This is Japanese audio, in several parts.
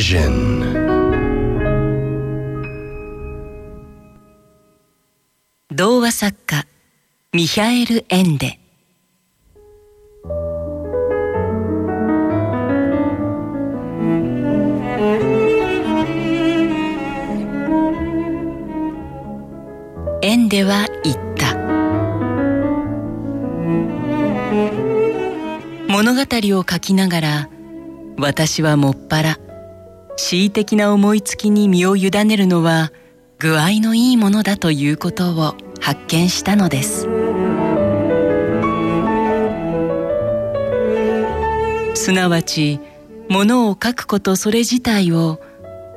Vision. 童話作家ミヒャエル・エンデ。エンデは言った。物語を書きながら私はもっぱら。恣意的な思いつきに身を委ねるのは具合のいいものだということを発見したのです。すなわち物を書くことそれ自体を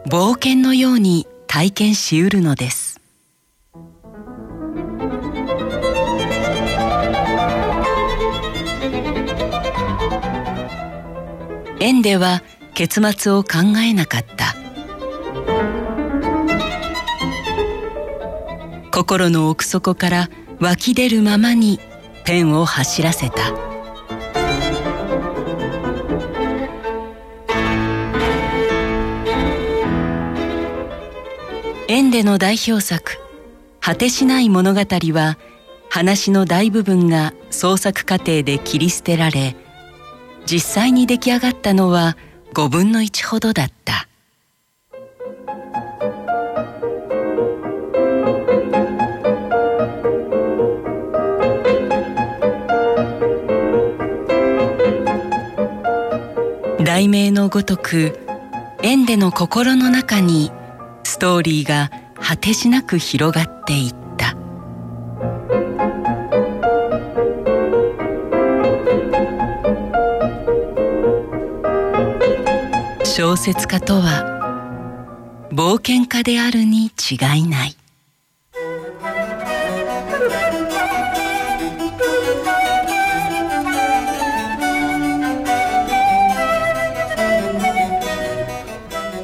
冒険のように体験しうるのです。縁では結末を考えなかった。心の奥底から湧き出るままにペンを走らせた。エンデの代表作「果てしない物語」は話の大部分が創作過程で切り捨てられ実際に出来上がったのは5分の1ほどだった。題名のごとくエンデの心の中にストーリーが果てしなく広がっていた。小説家とは冒険家であるに違いない。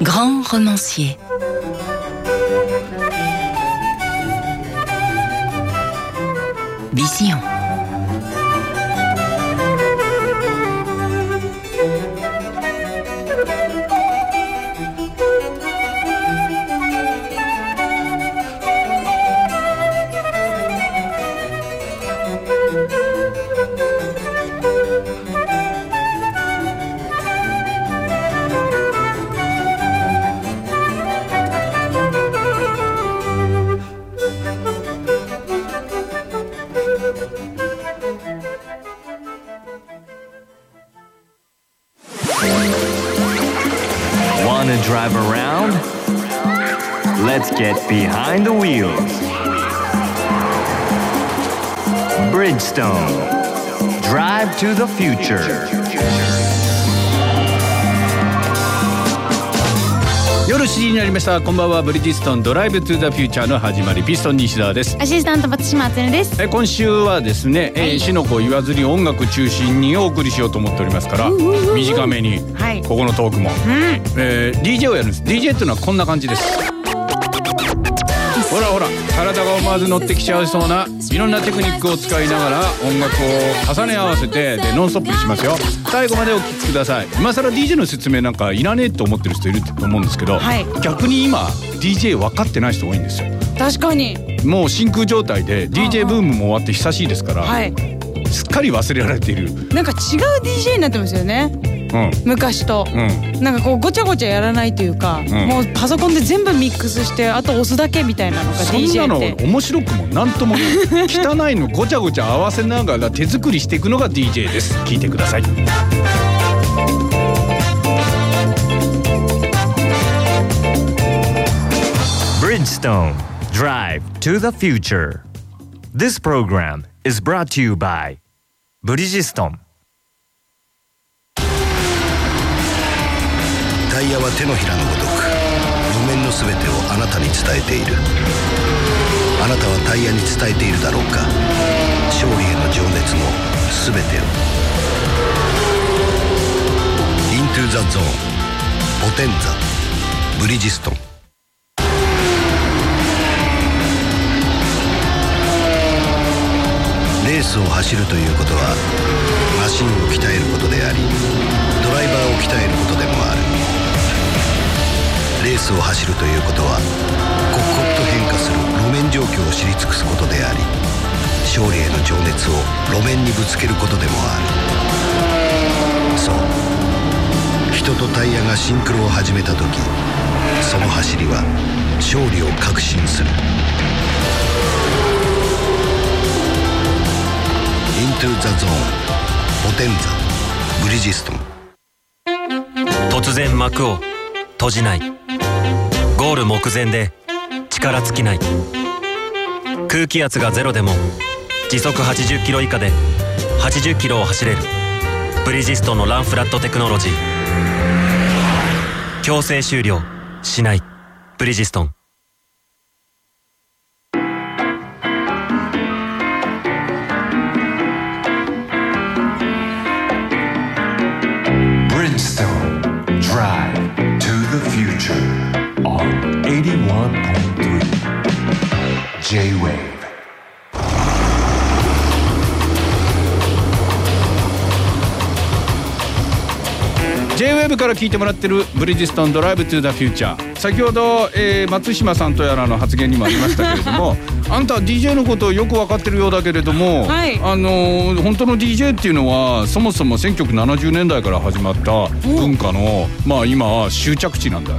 グラン。Wheels. Bridgestone. Drive to the future. 夜7時になりました。こんばんは。ブリヂストンドライブトゥザフューチャーの始まり。ピストン西澤です。アシスタント松島敦です。え今週はですね、えー、しのこ言わずに音楽中心にお送りしようと思っておりますから短めに、はい。ここのトークも、えー DJ をやるんです。DJ っていうのはこんな感じです思わず乗ってきちゃいそうないろんなテクニックを使いながら音楽を重ね合わせてでノンストップにしますよ。最後までお聞きください。今更 DJ の説明なんかいらねえと思ってる人いると思うんですけど、はい。逆に今 DJ 分かってない人多いんですよ。確かに。もう真空状態で DJ ブームも終わって久しいですから、はい。すっかり忘れられている。なんか違う DJ になってますよね。うん昔と。うんなんかこうごちゃごちゃやらないというか、んもうパソコンで全部ミックスしてあと押すだけみたいなのがそんな DJ のって。面白くもなんともない汚いのごちゃごちゃ合わせながら手作りしていくのが DJ です 聞いてください Bridgestone. Drive to the future. This program is brought to you by Bridgestone. タイヤは手のひらのごとく路面のすべてをあなたに伝えている。あなたはタイヤに伝えているだろうか。勝利への情熱のすべてを「イントゥ・ザ・ゾーン」「ポテンザ」「ブリヂストン」レースを走るということはマシンを鍛えることでありドライバーを鍛えることでもある。スを走るということは刻々と変化する路面状況を知り尽くすことであり勝利への情熱を路面にぶつけることでもある。そう。人とタイヤがシンクロを始めた時その走りは勝利を確信する。イントゥ・ザ・ゾーンポテンザ。ブリヂストン。突然幕を閉じない。ゴール目前で力尽きない。空気圧がゼロでも時速80キロ以下で80キロを走れる。ブリヂストンのランフラットテクノロジー。強制終了しない。ブリヂストン。ー J-WAVE から聞いてもらってるブリヂストンドライブトゥザフューチャー。先ほど、えー松島さんとやらの発言にもありましたけれども あんた DJ のことをよく分かってるようだけれども、はい。あのー本当の DJ っていうのはそもそも1970年代から始まった文化のまあ今は終着地なんだ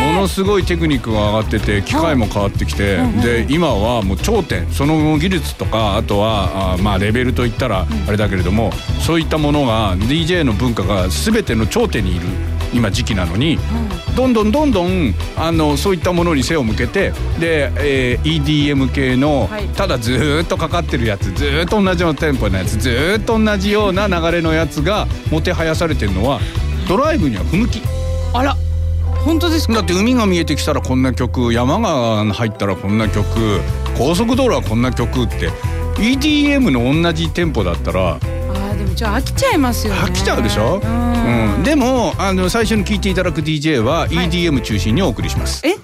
ものすごいテクニックが上がってて機械も変わってきてで今はもう頂点。その技術とかあとはあまあレベルといったらあれだけれどもそういったものが DJ の文化が全ての頂点にいる今時期なのにどんどんどんどんあのそういったものに背を向けてで、えー EDM 系のはい。ただずーっとかかってるやつずーっと同じようなテンポのやつずーっと同じような流れのやつがもてはやされてるのはドライブには不向き。あら本当ですか？だって海が見えてきたらこんな曲山が入ったらこんな曲高速道路はこんな曲って EDM の同じテンポだったらあーでもじゃあ飽きちゃいますよね。飽きちゃうでしょ、うん。うん、でもあの最初に聴いていただく DJ は EDM 中心にお送りします、え？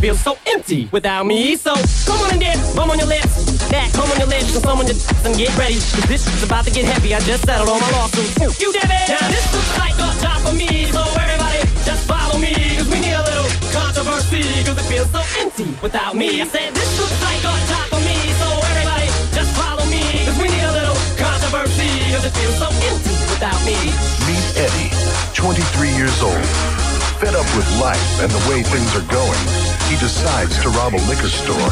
Feels so empty without me. So come on and dip, bum on your lips. That, come on your lips, and some on your tits, and get ready. Cause this is about to get heavy, I just settled all my lawsuits. You did it! Now this looks like a job for me, so everybody just follow me. Cause we need a little controversy, cause it feels so empty without me. I said this looks like a job for me, so everybody just follow me. Cause we need a little controversy, cause it feels so empty without me. Meet Eddie, 23 years old. Fed up with life and the way things are going, he decides to rob a liquor store.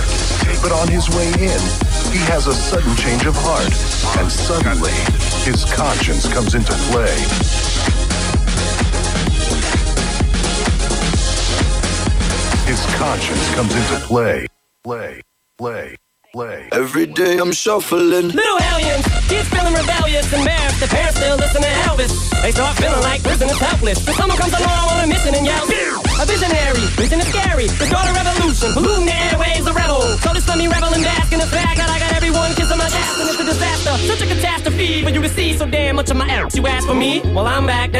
But on his way in, he has a sudden change of heart, and suddenly, his conscience comes into play. His conscience comes into play. Play, play, play. Every day I'm shuffling. Little hellions, kids feeling rebellious, embarrassed. Their parents still listen to Elvis. They start feeling like prisoners helpless. But someone comes along on a mission and yells, A visionary, vision is scary. The daughter revolution, polluting the airwaves, a rebel. So just let me revel and bask in the fact that I got everyone kissing my ass and it's a disaster. Such a catastrophe for you to see so damn much of my ass. You ask for me? Well, I'm back.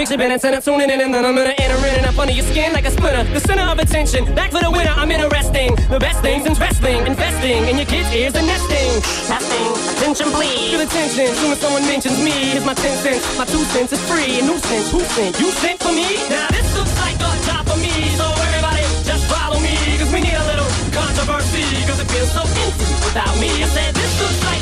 Fix your bed and send it tuning in and then I'm gonna enter in and up under your skin like a splinter. The center of attention. Back for the winner, I'm interesting. The best things in wrestling, investing in your kids' ears and nesting. Testing, attention please. Feel attention soon as someone mentions me. Here's my 10 cents, my 2 cents is free. A nuisance, who sent? You sent for me? Now this job for me. So everybody just follow me. Cause we need a little controversy. Cause it feels so empty without me. I said this looks like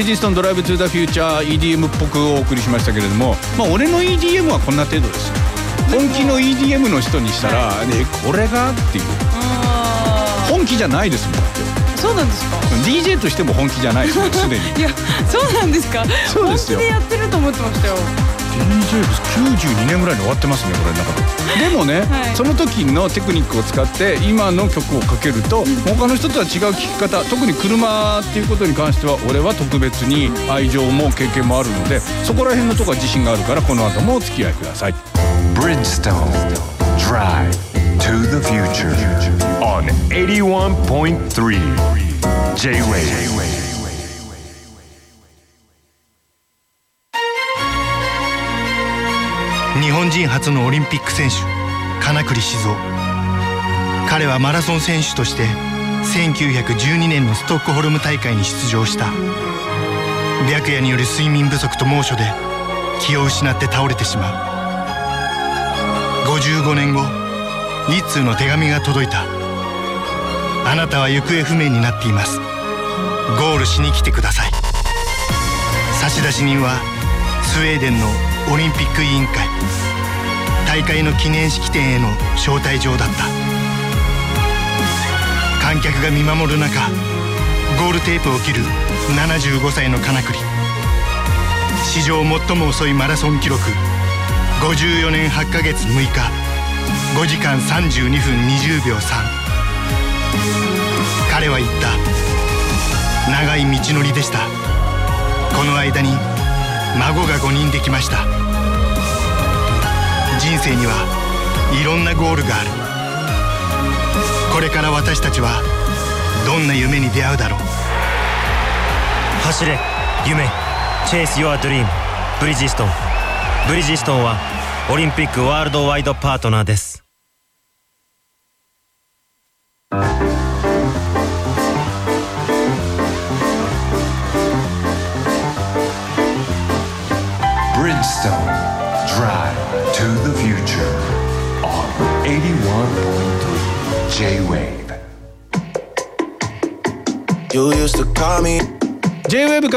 リヂストンドライブトゥーザフューチャー EDM っぽくお送りしましたけれどもまあ俺の EDM はこんな程度ですよ。本気の EDM の人にしたら、ね、これがっていう。本気じゃないですもん。そうなんですか？DJ としても本気じゃないですよすでに。いやそうなんですか？そうですよ。本気でやってると思ってましたよす92年ぐらいに終わってますねこれ中ででもね、はい。その時のテクニックを使って今の曲をかけると他の人とは違う聴き方特に車っていうことに関しては俺は特別に愛情も経験もあるのでそこら辺のとこは自信があるからこの後もお付き合いください。Bridgestone Drive to the Future on 81.3 J-Wave 日本人初のオリンピック選手金栗静雄。彼はマラソン選手として1912年のストックホルム大会に出場した。白夜による睡眠不足と猛暑で気を失って倒れてしまう。55年後一通の手紙が届いた。あなたは行方不明になっています。ゴールしに来てください。差出人はスウェーデンのオリンピック委員会。大会の記念式典への招待状だった。観客が見守る中ゴールテープを切る75歳の金栗。史上最も遅いマラソン記録。54年8ヶ月6日。5時間32分20秒3彼は言った。長い道のりでした。この間に孫が5人できました。人生にはいろんなゴールがある。これから私たちはどんな夢に出会うだろう。走れ夢。Chase Your Dream ブリヂストン。ブリヂストンはオリンピックワールドワイドパートナーです。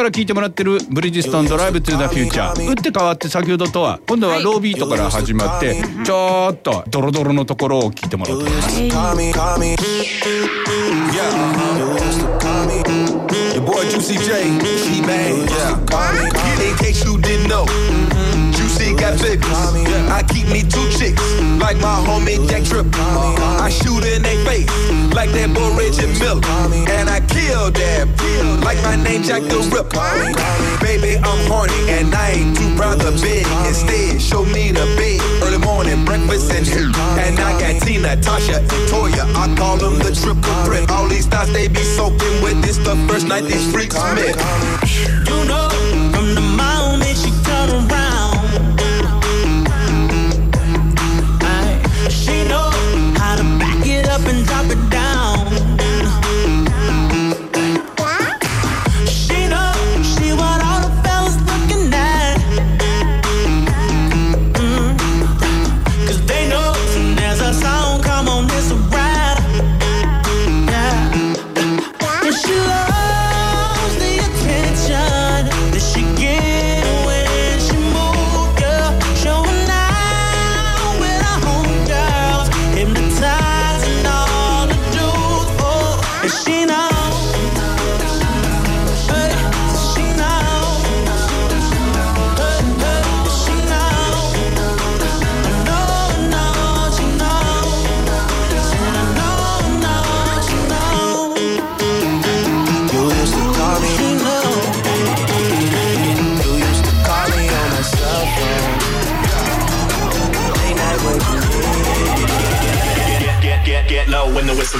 聞いてもらってるブリヂストンドライブ・トゥ・ザ・フューチャー打って変わって先ほどとは今度はロービートから始まってちょっとドロドロのところを聞いてもらってます、like my homie Jack Tripp. I shoot in they face, like that boy Reggie Miller. And I kill that, like my name Jack the Ripper. Baby, I'm horny, and I ain't too proud to beg. Instead, show me the bed. Early morning breakfast and And I got Tina, Tasha, and Toya. I call them the triple threat. All these thoughts they be soaking with. This the first night these freaks met.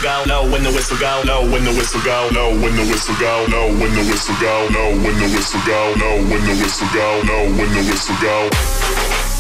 Go, low when the whistle go, low when the whistle go, low when the whistle go, low when the whistle go, low when the whistle go, low when the whistle go, low when the whistle go.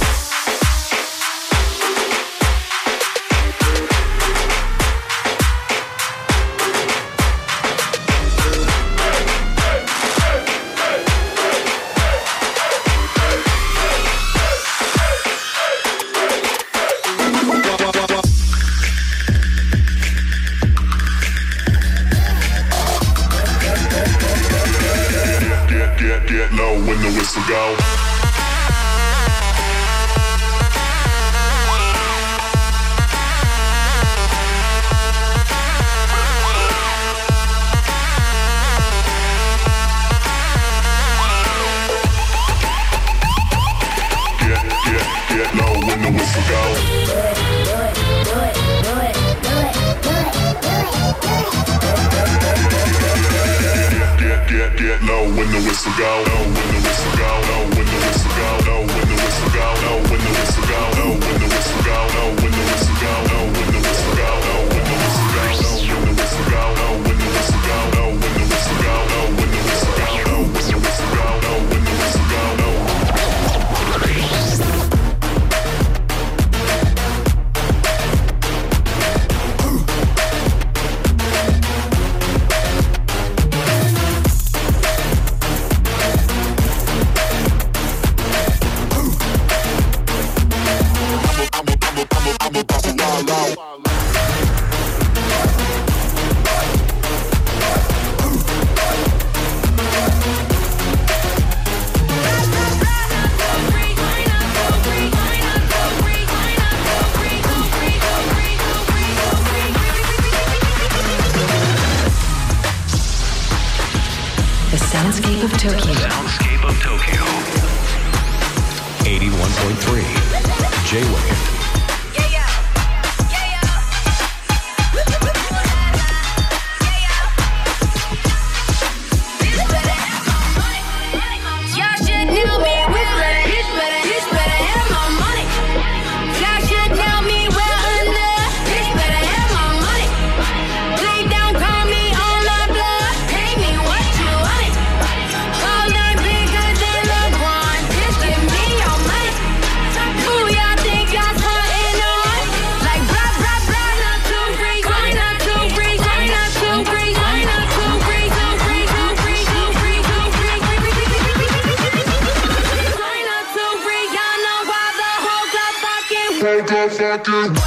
soundscape of Tokyo. Soundscape of Tokyo. 81.3 J-Wave. do.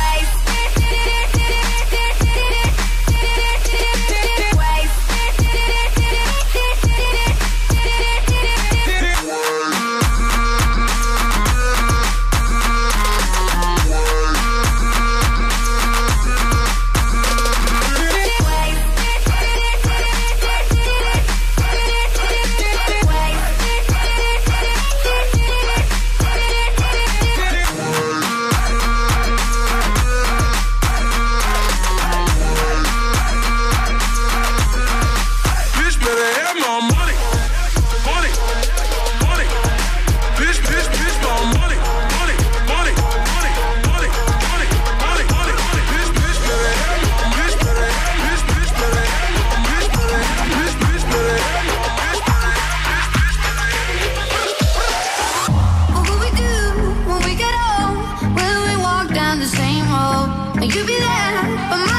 You be there, my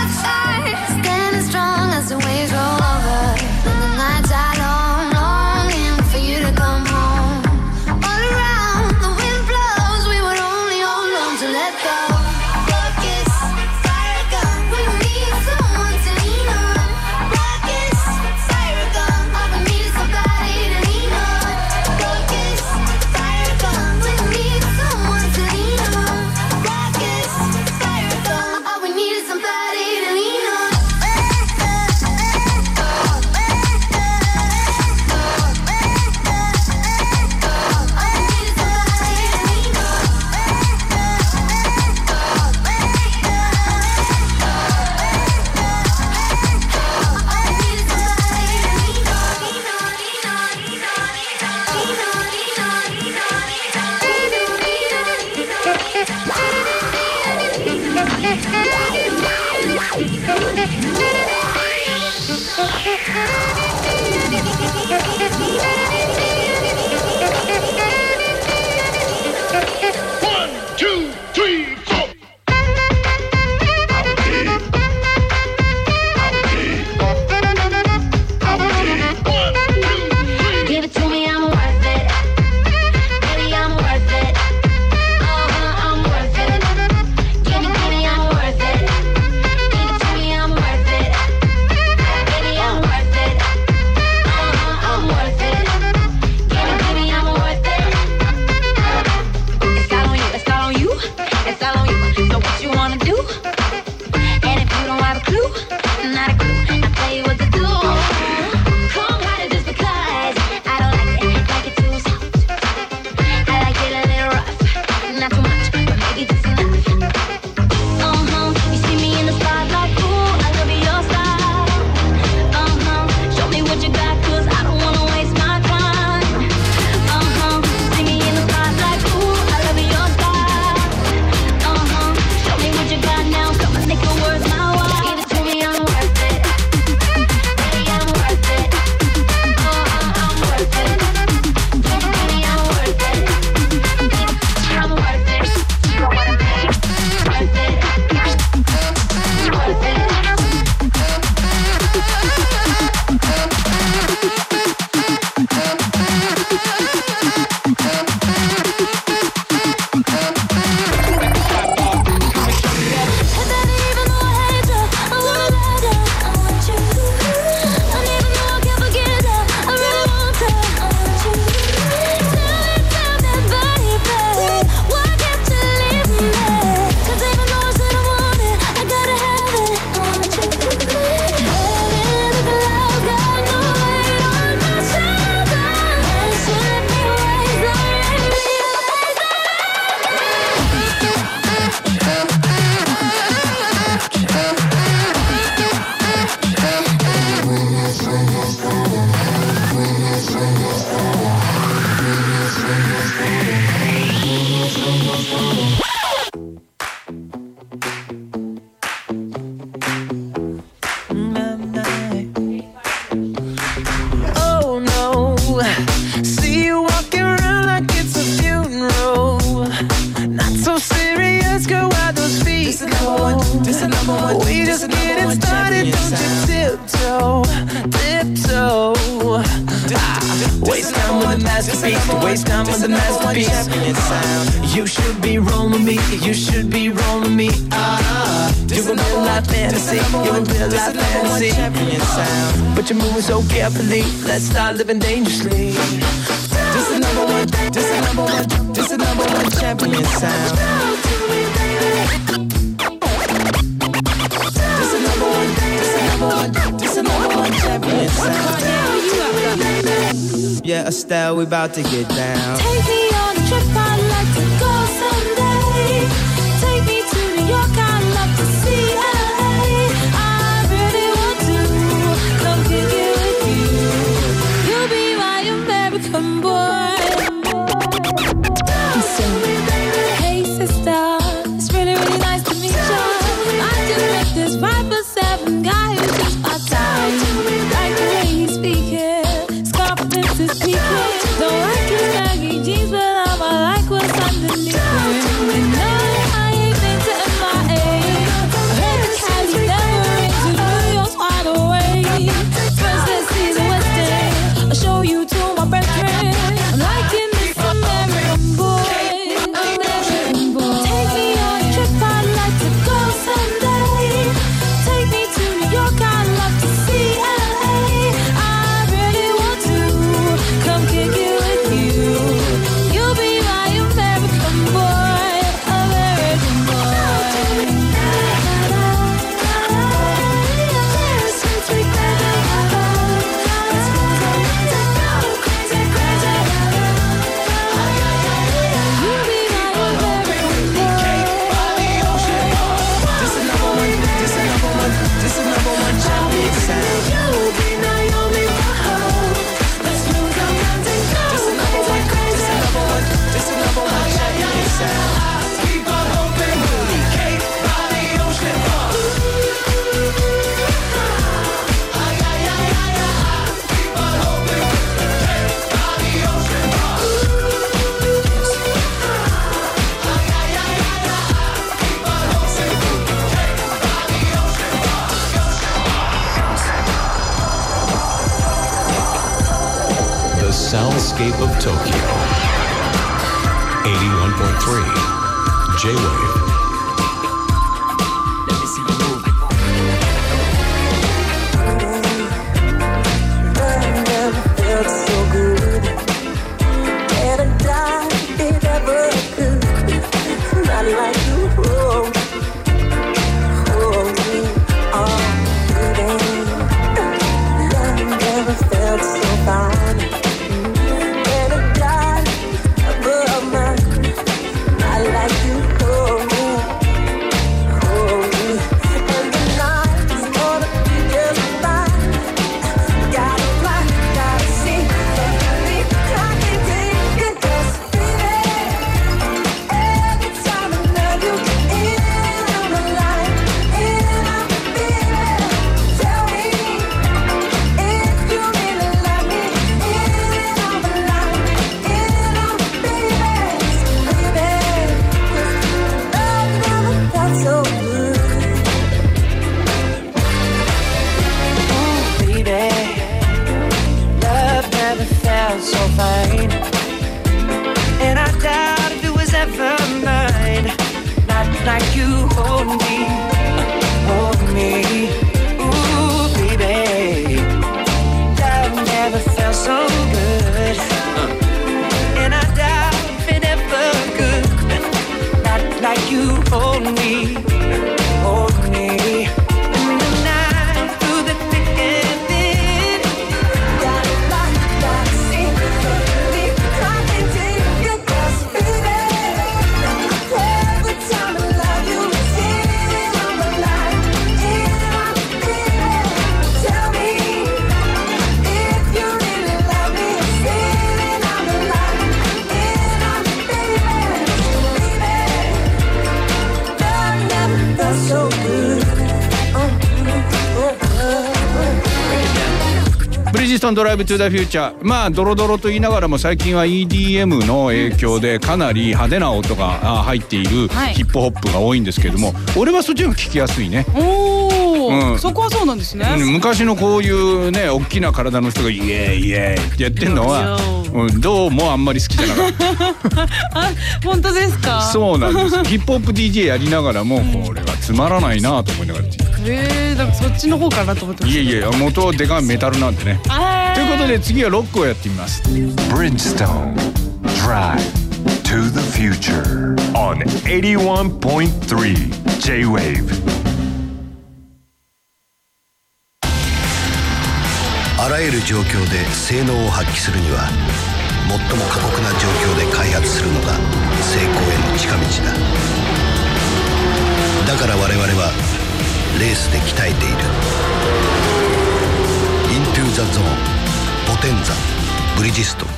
Just a number one. We just getting started. Don't you tiptoe, tiptoe. Ah, Waste time with the masterpiece. Waste time with the masterpiece. You should be rolling me. You should be rolling me. Ah, you a real life fantasy. You a real life fantasy. But you're moving so carefully. Let's start living dangerously. This is number one. This is number one. This is number one champion sound. Yeah, Estelle, we about to get down. Take me on a trip. イブトゥザフューチャーまあドロドロと言いながらも最近は EDM の影響でかなり派手な音があ入っているはいヒップホップが多いんですけれども、俺はそっちの方が聞きやすいね。おお、うんそこはそうなんですね、うん昔のこういうね大きな体の人がイエーイイエーイってやってんのは、うん、どうもあんまり好きじゃなかった。あ本当ですか？そうなんです。ヒップホップ DJ やりながらもこれはつまらないなと思い。えー、だからそっちの方かなと思ってましいやいや元はでかいメタルなんでね。たということで次はロックをやってみます。Bridgestone Drive to the future on 81.3 J-Wave. あらゆる状況で性能を発揮するには最も過酷な状況で開発するのが成功への近道だ。だから我々はレースで鍛えている「イントゥ・ザ・ゾーン」「ポテンザ」「ブリヂスト。ン」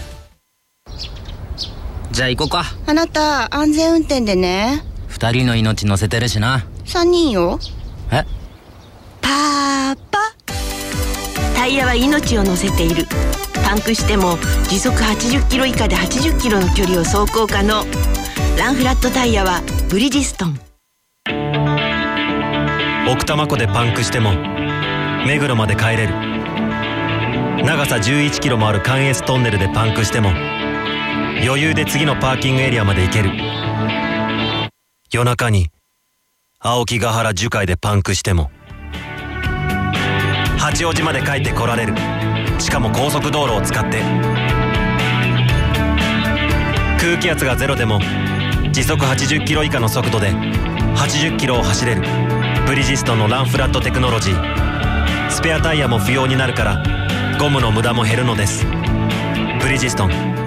じゃあ行こうか。あなた安全運転でね。二人の命乗せてるしな。3人よ。え？パパ。タイヤは命を乗せている。パンクしても時速80キロ以下で80キロの距離を走行可能。ランフラットタイヤはブリヂストン奥多摩湖でパンクしても目黒まで帰れる。長さ11キロもある関越トンネルでパンクしても余裕で次のパーキングエリアまで行ける。夜中に青木ヶ原樹海でパンクしても八王子まで帰ってこられる。しかも高速道路を使って。空気圧がゼロでも時速80キロ以下の速度で80キロを走れる。ブリヂストンのランフラットテクノロジー。スペアタイヤも不要になるからゴムの無駄も減るのです。ブリヂストン。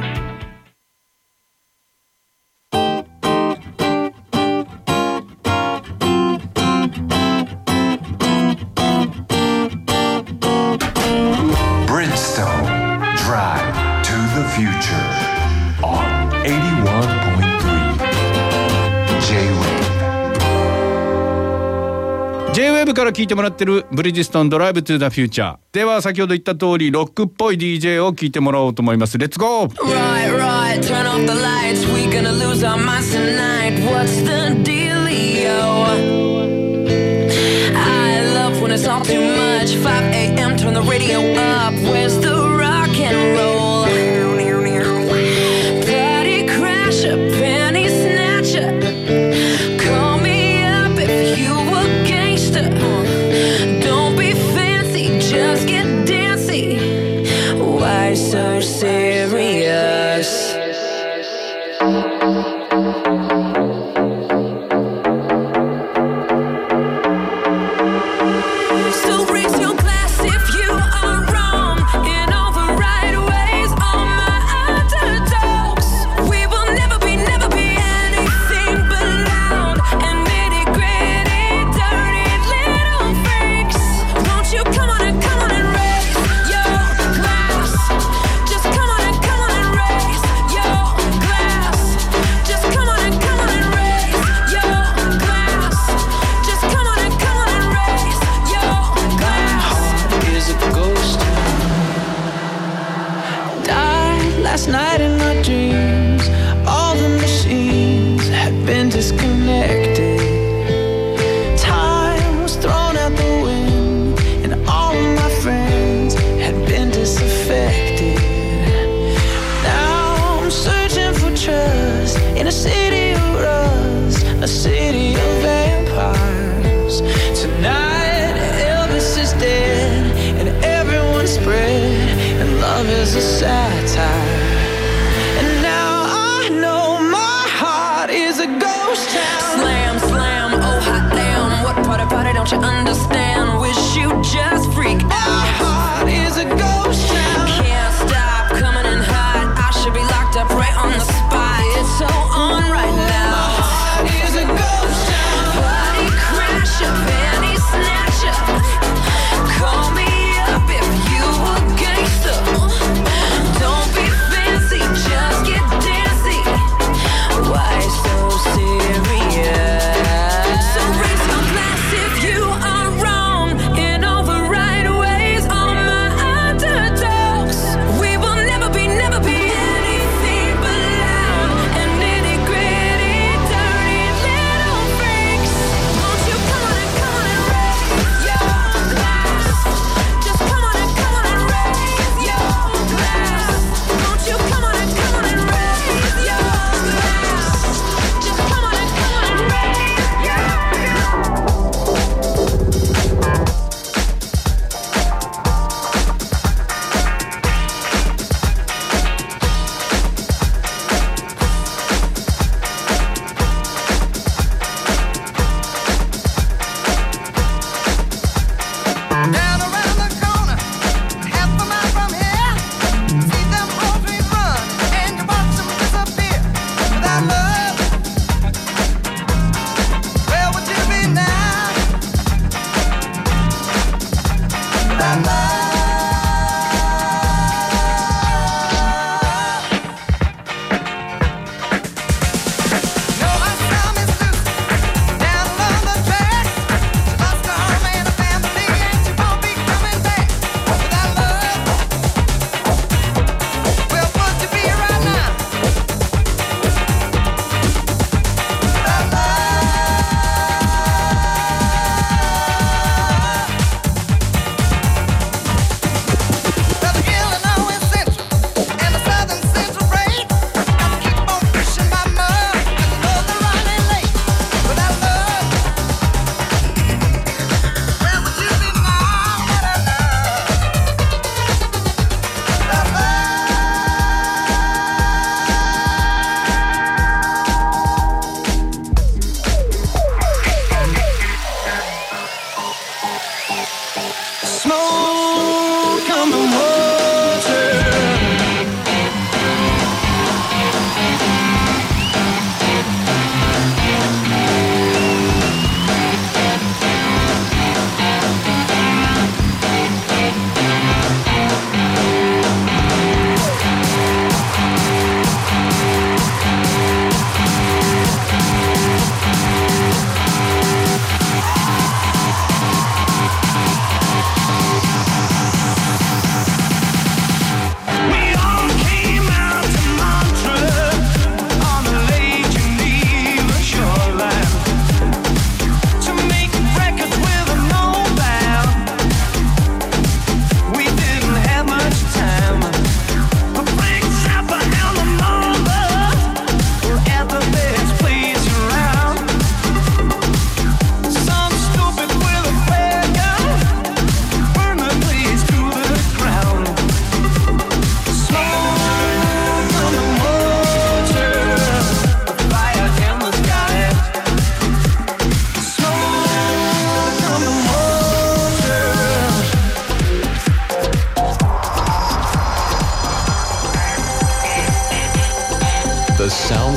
聞いてもらってるブリヂストンドライブトゥザフューチャー。では先ほど言った通りロックっぽい DJ を聞いてもらおうと思います。レッツゴー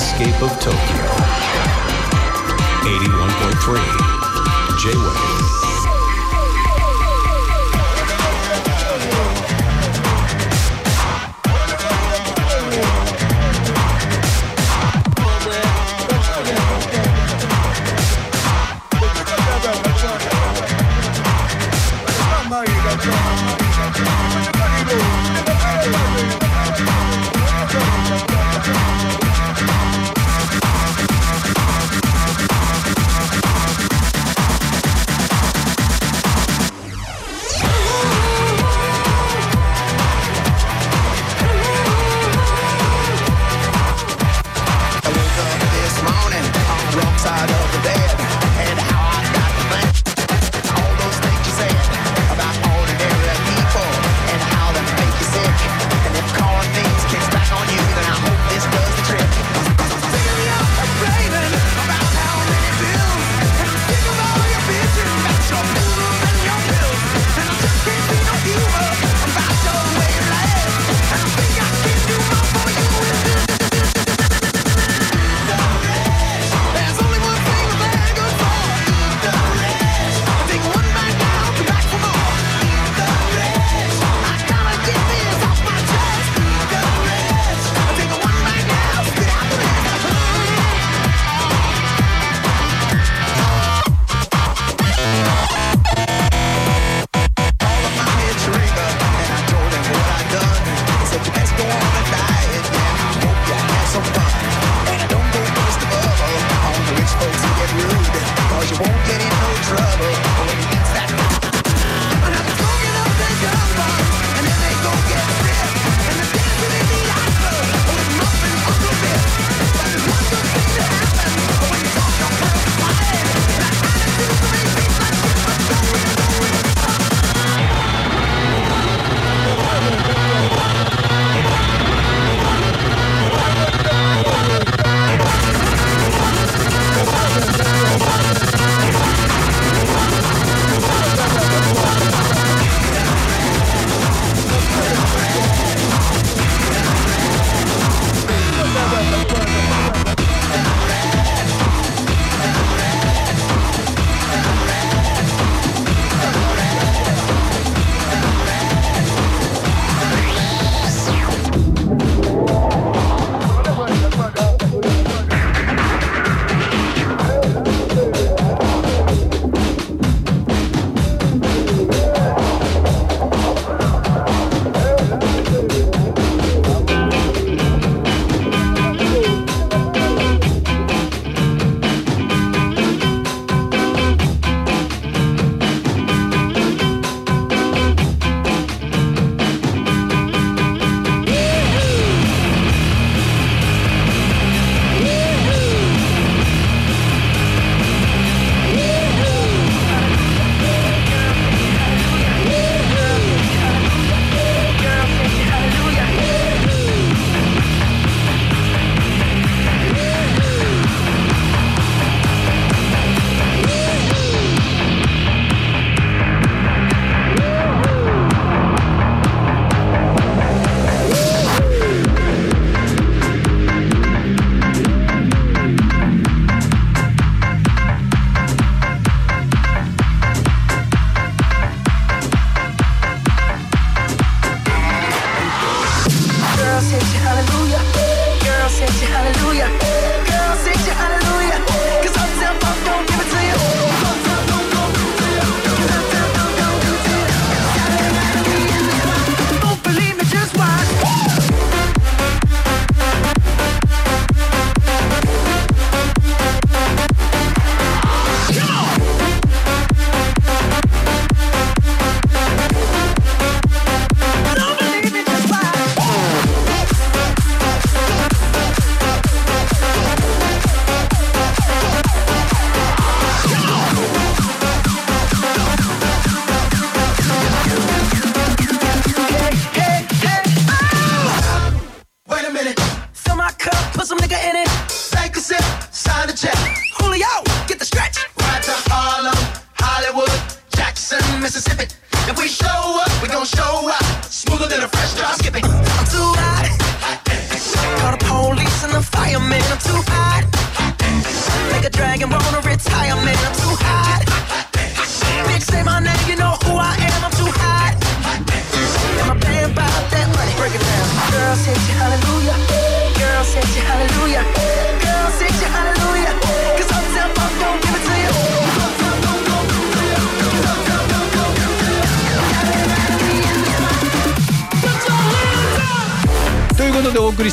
landscape of Tokyo. 81.3 J-Wave.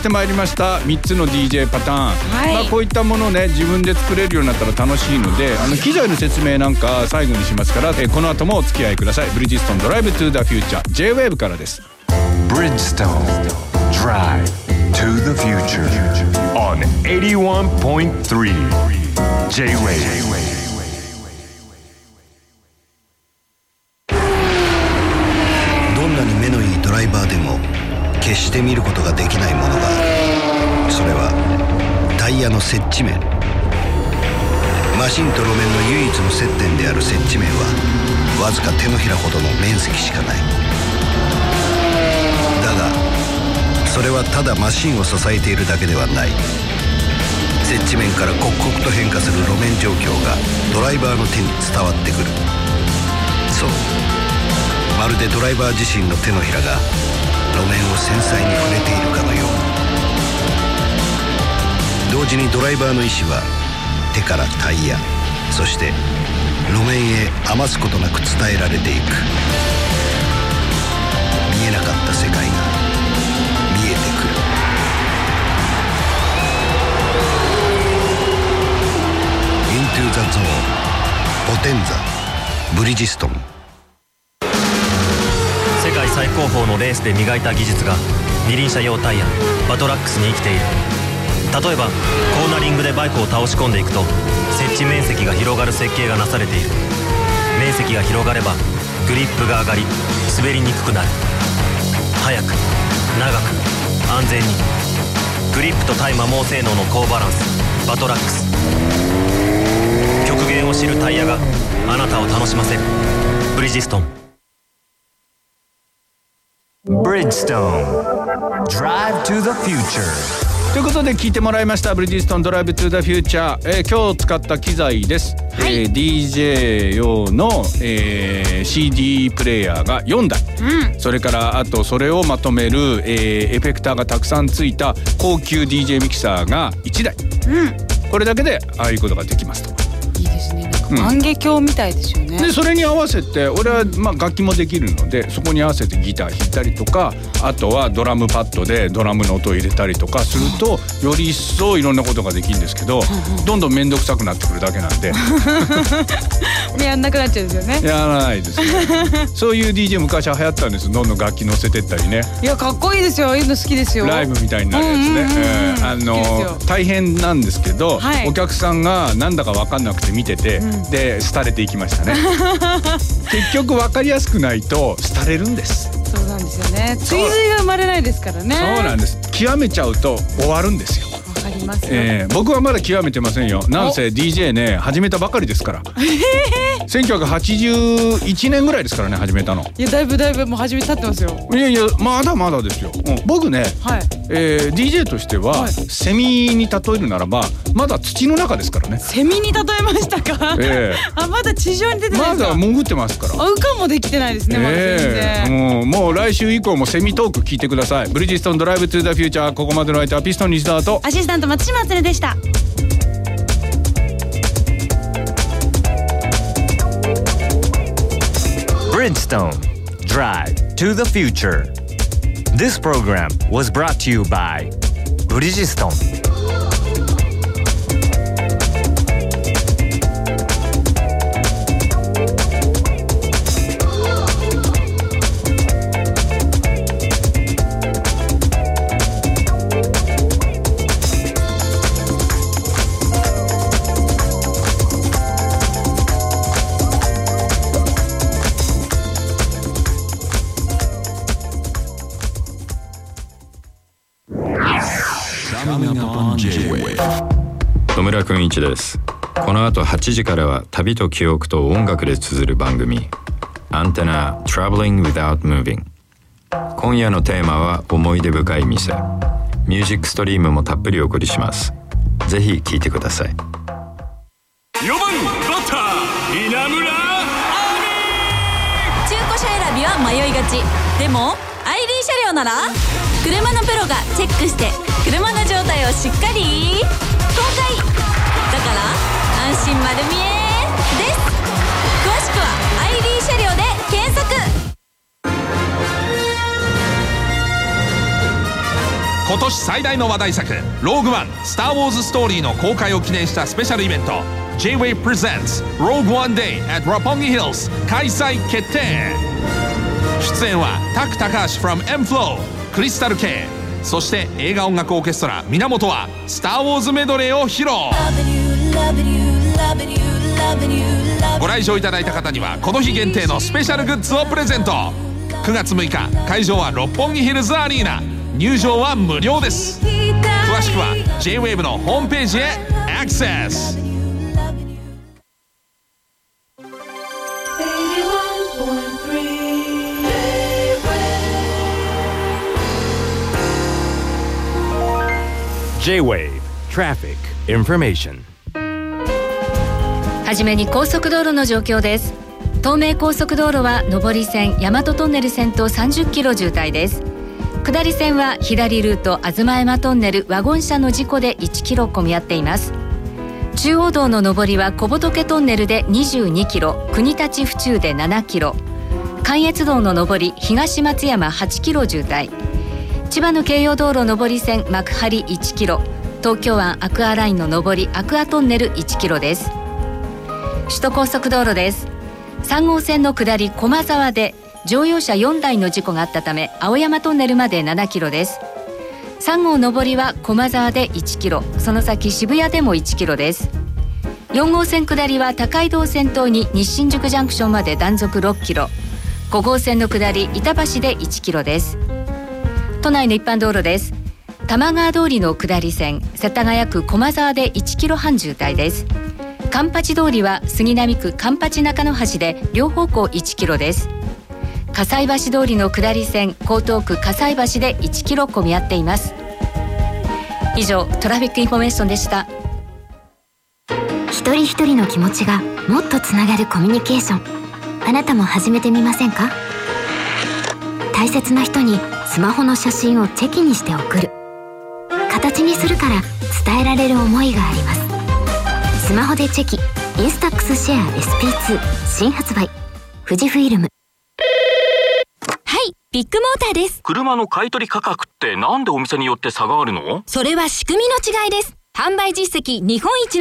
してまいりました。3つの DJ パターン、はい。まあ、こういったものをね自分で作れるようになったら楽しいのであの機材の説明なんか最後にしますから、えーこの後もお付き合いください。ブリヂストンドライブトゥーザフューチャー。J-WAVE からです。Bridgestone Drive to the future on 81.3 J-Wave. ど決して見ることができないものがある。それはタイヤの接地面。マシンと路面の唯一の接点である接地面はわずか手のひらほどの面積しかない。だがそれはただマシンを支えているだけではない。接地面から刻々と変化する路面状況がドライバーの手に伝わってくる。そう。まるでドライバー自身の手のひらが路面を繊細に触れているかのよう。同時にドライバーの意志は手からタイヤそして路面へ余すことなく伝えられていく。見えなかった世界が見えてくる。Into the Zone ポテンザ。ブリヂストン。最高峰のレースで磨いた技術が二輪車用タイヤバトラックスに生きている。例えばコーナリングでバイクを倒し込んでいくと接地面積が広がる設計がなされている。面積が広がればグリップが上がり滑りにくくなる。速く長く安全に。グリップと対摩耗性能の高バランスバトラックス。極限を知るタイヤがあなたを楽しませる。ブリヂストン。Bridgestone. Drive to the future. ということで聞いてもらいましたブリヂストンドライブトゥーザフューチャー、えー今日使った機材です、えー DJ 用の、えー CD プレイヤーが4台、それからあとそれをまとめる、えーエフェクターがたくさんついた高級 DJ ミキサーが1台。うん。これだけでああいうことができますと。いいですね万華鏡みたいですよね、でそれに合わせて俺はまあ楽器もできるのでそこに合わせてギター弾いたりとかあとはドラムパッドでドラムの音を入れたりとかするとより一層いろんなことができるんですけどどんどん面倒くさくなってくるだけなんで。やんなくなっちゃうんですよね。やらないですね。そういう DJ 昔は流行ったんです。どんどん楽器乗せてったりね。いやかっこいいですよ。いうの好きですよ。ライブみたいになるやつね、あのよ大変なんですけど、はい。お客さんがなんだか分かんなくて見てて、うんで廃れていきましたね結局分かりやすくないと廃れるんですそうなんですよね追随が生まれないですからねそうなんです極めちゃうと終わるんですよ、りますよ、えー僕はまだ極めてませんよ。なんせ DJ ね始めたばかりですから。1981年ぐらいですからね始めたの。いやだいぶだいぶもう始め経ってますよ。いやいやまだまだですよ、うん。僕ね、はい。えー DJ としては、セミに例えるならばまだ土の中ですからね。セミに例えましたか、ええ。あまだ地上に出てないまだ潜ってますから。あ浮かんもできてないですねまだ全ええ。然、もうもう来週以降もセミトーク聞いてください。ブリヂストンドライブトゥーザフューチャー。ここまでの相手はピストン西澤と。アシスタント松島つるでした Bridgestone Drive to the future This program was brought to you by Bridgestone 一です。この後8時からは旅と記憶と音楽で綴る番組アンテナ Traveling Without Moving 今夜のテーマは思い出深い店。ミュージックストリームもたっぷりお送りします。ぜひ聴いてください。4番バッター稲村中古車選びは迷いがち。でもアイリー車両なら車のプロがチェックして車の状態をしっかり。公開。だから安心丸見えです。詳しくはアイリー車両で検索。今年最大の話題作「ローグワンスター・ウォーズ・ストーリー」の公開を記念したスペシャルイベント J-WAVE PRESENTS Rogue One Day at Roppongi Hills 開催決定。出演はタク高橋 from M-FLOW クリスタル K そして映画音楽オーケストラ源は「スター・ウォーズ」メドレーを披露。ご来場いただいた方にはこの日限定のスペシャルグッズをプレゼント。9月6日会場は六本木ヒルズアリーナ。入場は無料です。詳しくは JWAVE のホームページへアクセス。J-Wave Traffic Information はじめに高速道路の状況です。東名高速道路は上り線大和トンネル線と30キロ渋滞です。下り線は左ルート東山トンネルワゴン車の事故で1キロ混み合っています。中央道の上りは小仏トンネルで22キロ国立府中で7キロ。関越道の上り東松山8キロ渋滞。千葉の京葉道路上り線幕張1キロ。東京湾アクアラインの上りアクアトンネル1キロです。首都高速道路です。3号線の下り駒沢で乗用車4台の事故があったため青山トンネルまで7キロです。3号上りは駒沢で1キロその先渋谷でも1キロです。4号線下りは高井道先頭に日新宿ジャンクションまで断続6キロ。5号線の下り板橋で1キロです。都内の一般道路です。玉川通りの下り線世田谷区駒沢で1キロ半渋滞です。カンパチ通りは杉並区カンパチ中野橋で両方向1キロです。葛西橋通りの下り線江東区葛西橋で1キロ混み合っています。以上トラフィックインフォメーションでした。一人一人の気持ちがもっとつながるコミュニケーション。あなたも始めてみませんか？大切な人にスマホの写真をチェキにして送る。形にするから伝えられる思いがあります。スマホでチェキ。インスタックスシェア SP2 新発売。富士フイルム。はいビッグモーターです。車の買取価格ってなんでお店によって差があるの？それは仕組みの違いです。販売実績日本一